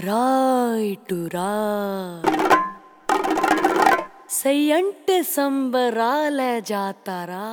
రాయిటురా సై సంబరాల జాతారా